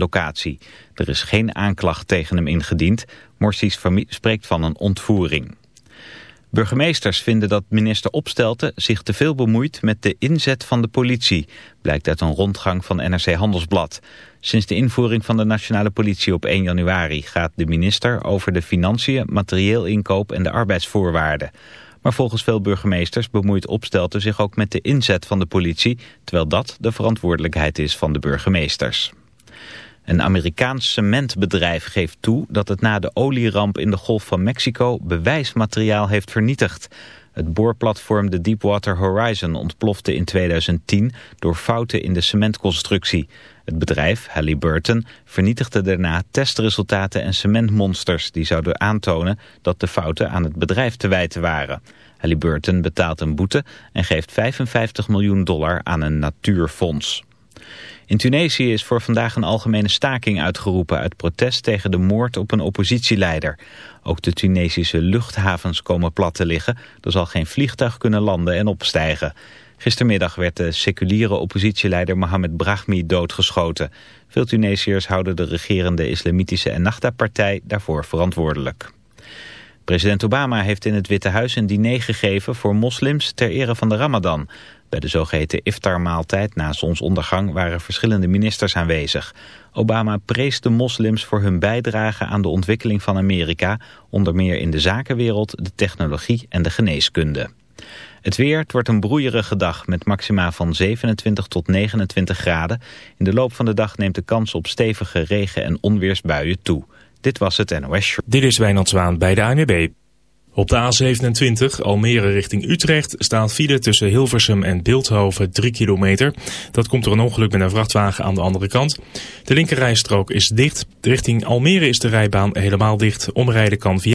locatie. Er is geen aanklacht tegen hem ingediend. Morsi spreekt van een ontvoering. Burgemeesters vinden dat minister Opstelten zich te veel bemoeit met de inzet van de politie, blijkt uit een rondgang van NRC Handelsblad. Sinds de invoering van de nationale politie op 1 januari gaat de minister over de financiën, materieel inkoop en de arbeidsvoorwaarden. Maar volgens veel burgemeesters bemoeit Opstelten zich ook met de inzet van de politie, terwijl dat de verantwoordelijkheid is van de burgemeesters. Een Amerikaans cementbedrijf geeft toe dat het na de olieramp in de Golf van Mexico bewijsmateriaal heeft vernietigd. Het boorplatform de Deepwater Horizon ontplofte in 2010 door fouten in de cementconstructie. Het bedrijf, Halliburton, vernietigde daarna testresultaten en cementmonsters die zouden aantonen dat de fouten aan het bedrijf te wijten waren. Halliburton betaalt een boete en geeft 55 miljoen dollar aan een natuurfonds. In Tunesië is voor vandaag een algemene staking uitgeroepen uit protest tegen de moord op een oppositieleider. Ook de Tunesische luchthavens komen plat te liggen. Er zal geen vliegtuig kunnen landen en opstijgen. Gistermiddag werd de seculiere oppositieleider Mohamed Brahmi doodgeschoten. Veel Tunesiërs houden de regerende islamitische Ennahda-partij daarvoor verantwoordelijk. President Obama heeft in het Witte Huis een diner gegeven voor moslims ter ere van de Ramadan. Bij de zogeheten iftarmaaltijd na zonsondergang waren verschillende ministers aanwezig. Obama prees de moslims voor hun bijdrage aan de ontwikkeling van Amerika, onder meer in de zakenwereld, de technologie en de geneeskunde. Het weer, wordt een broeierige dag met maxima van 27 tot 29 graden. In de loop van de dag neemt de kans op stevige regen- en onweersbuien toe. Dit was het NOS Dit is Wijnand Zwaan bij de ANWB. Op de A27 Almere richting Utrecht staat file tussen Hilversum en Beeldhoven 3 kilometer. Dat komt door een ongeluk met een vrachtwagen aan de andere kant. De linkerrijstrook is dicht. Richting Almere is de rijbaan helemaal dicht. Omrijden kan via...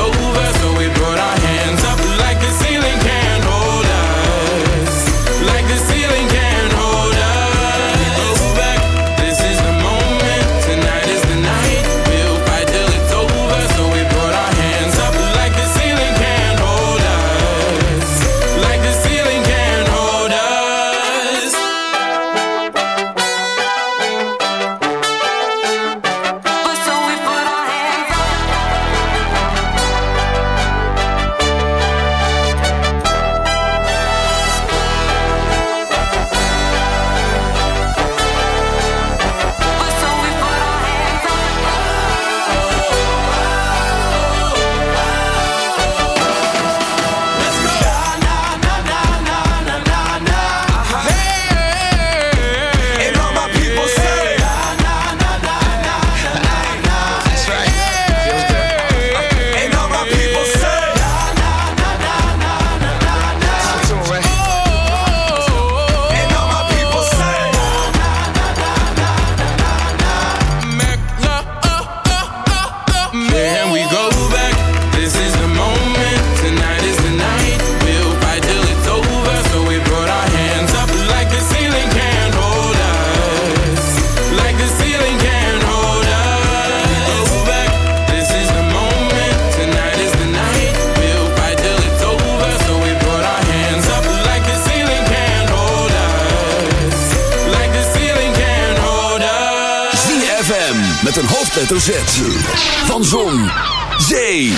hoofdletter Z. Van Zon, Zee,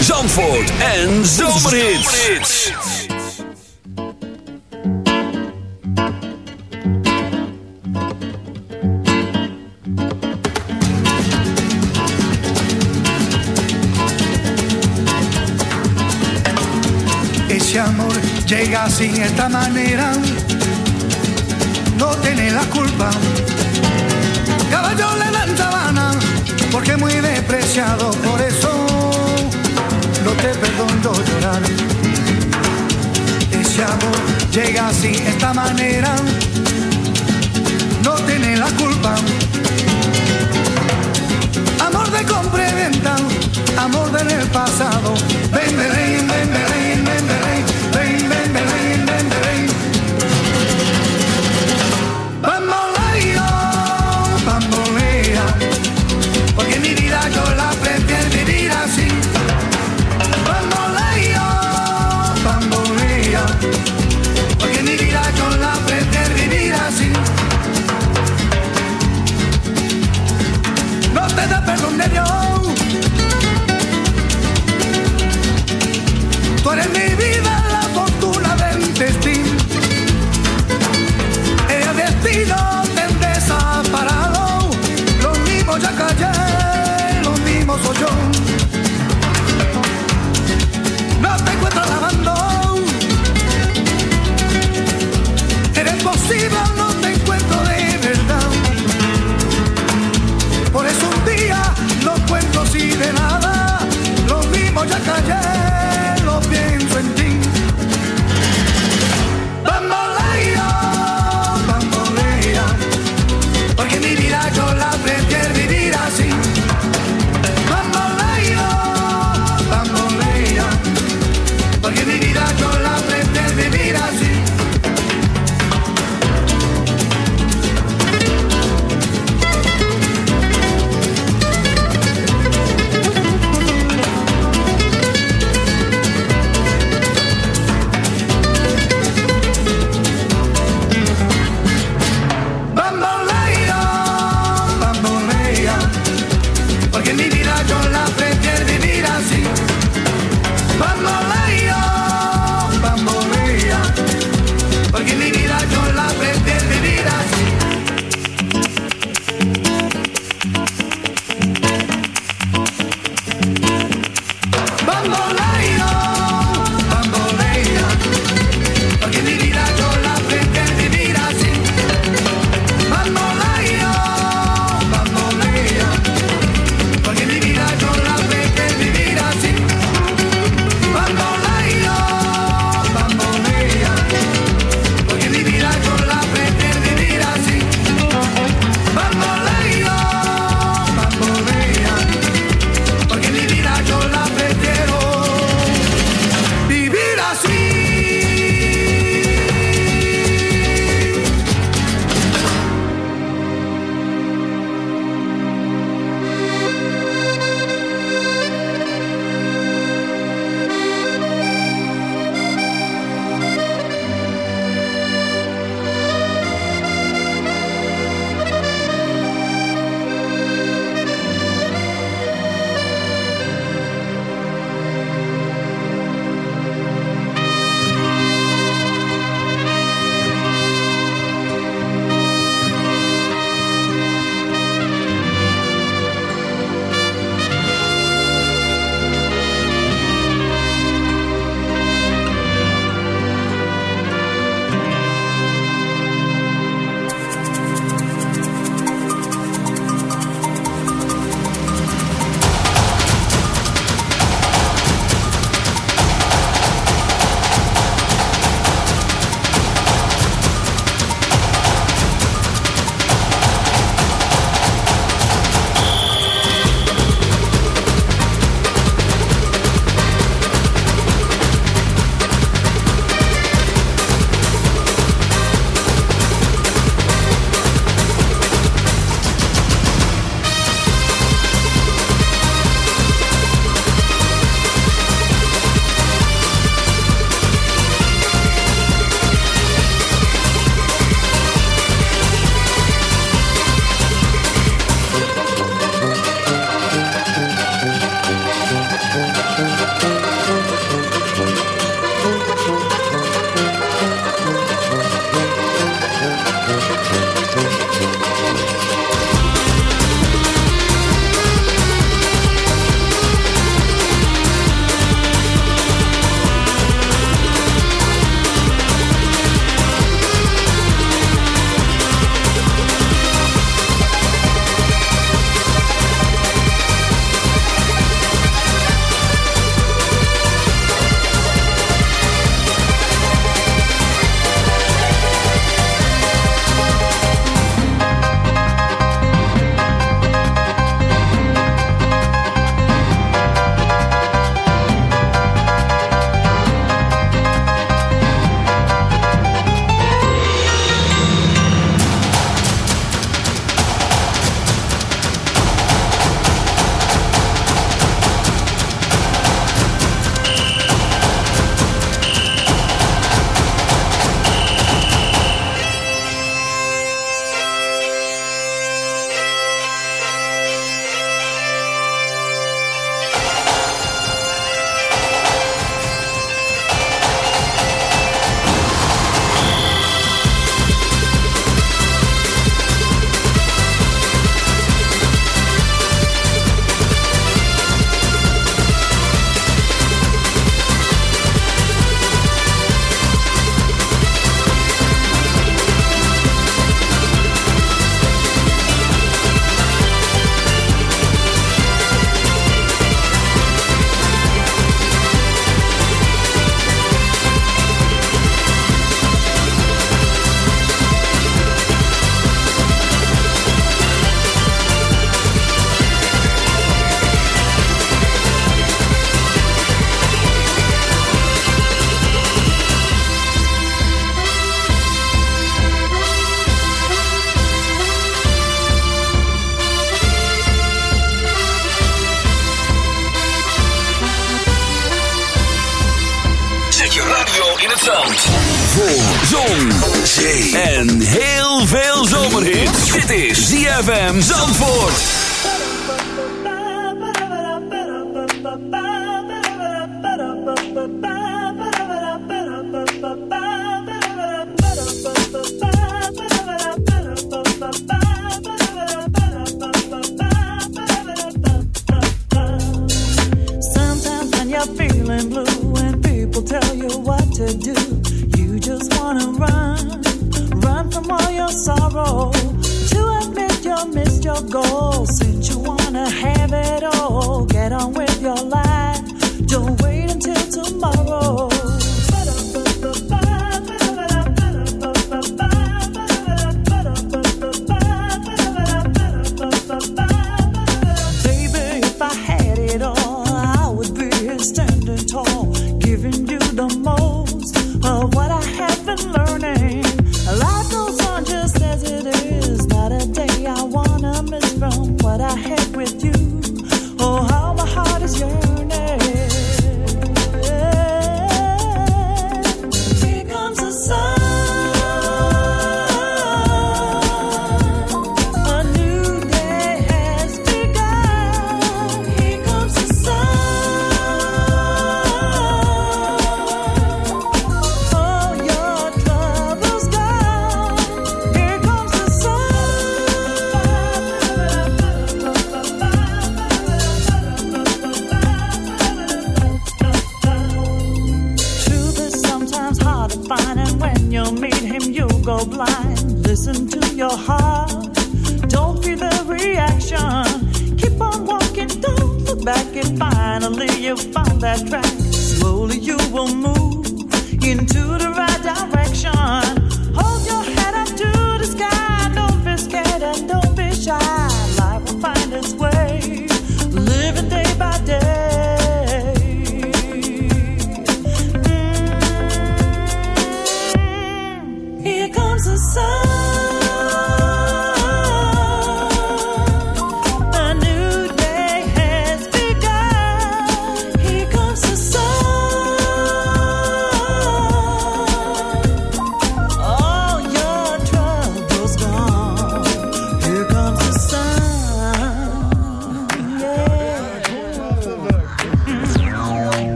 Zandvoort en Zomerhits. Ese amor llega así, esta manera, no tiene la culpa. Caballo le dan sabana, porque muy despreciado, por eso no te perdono llorar. Ese amor llega así, esta manera, no tiene la culpa. Amor de compra y venta, amor del pasado, ven, ven, ven.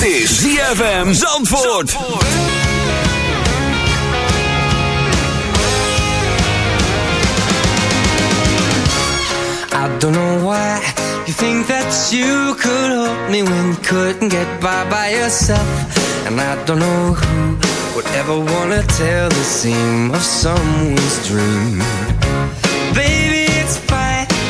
Dit is ZFM Zandvoort. I don't know why you think that you could help me when you couldn't get by by yourself. And I don't know who would ever wanna tell the seam of someone's dream. Baby.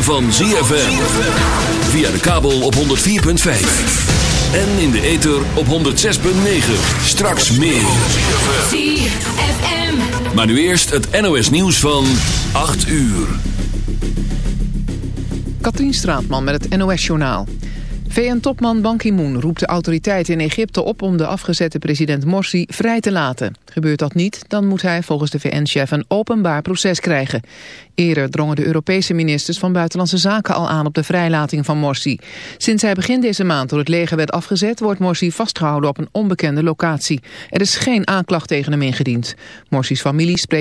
van ZFM. Via de kabel op 104.5. En in de ether op 106.9. Straks meer. ZFM. Maar nu eerst het NOS nieuws van 8 uur. Katrien Straatman met het NOS Journaal. VN-topman Ban Ki-moon roept de autoriteiten in Egypte op om de afgezette president Morsi vrij te laten. Gebeurt dat niet, dan moet hij volgens de VN-chef een openbaar proces krijgen. Eerder drongen de Europese ministers van Buitenlandse Zaken al aan op de vrijlating van Morsi. Sinds hij begin deze maand door het leger werd afgezet, wordt Morsi vastgehouden op een onbekende locatie. Er is geen aanklacht tegen hem ingediend. Morsi's familie spreekt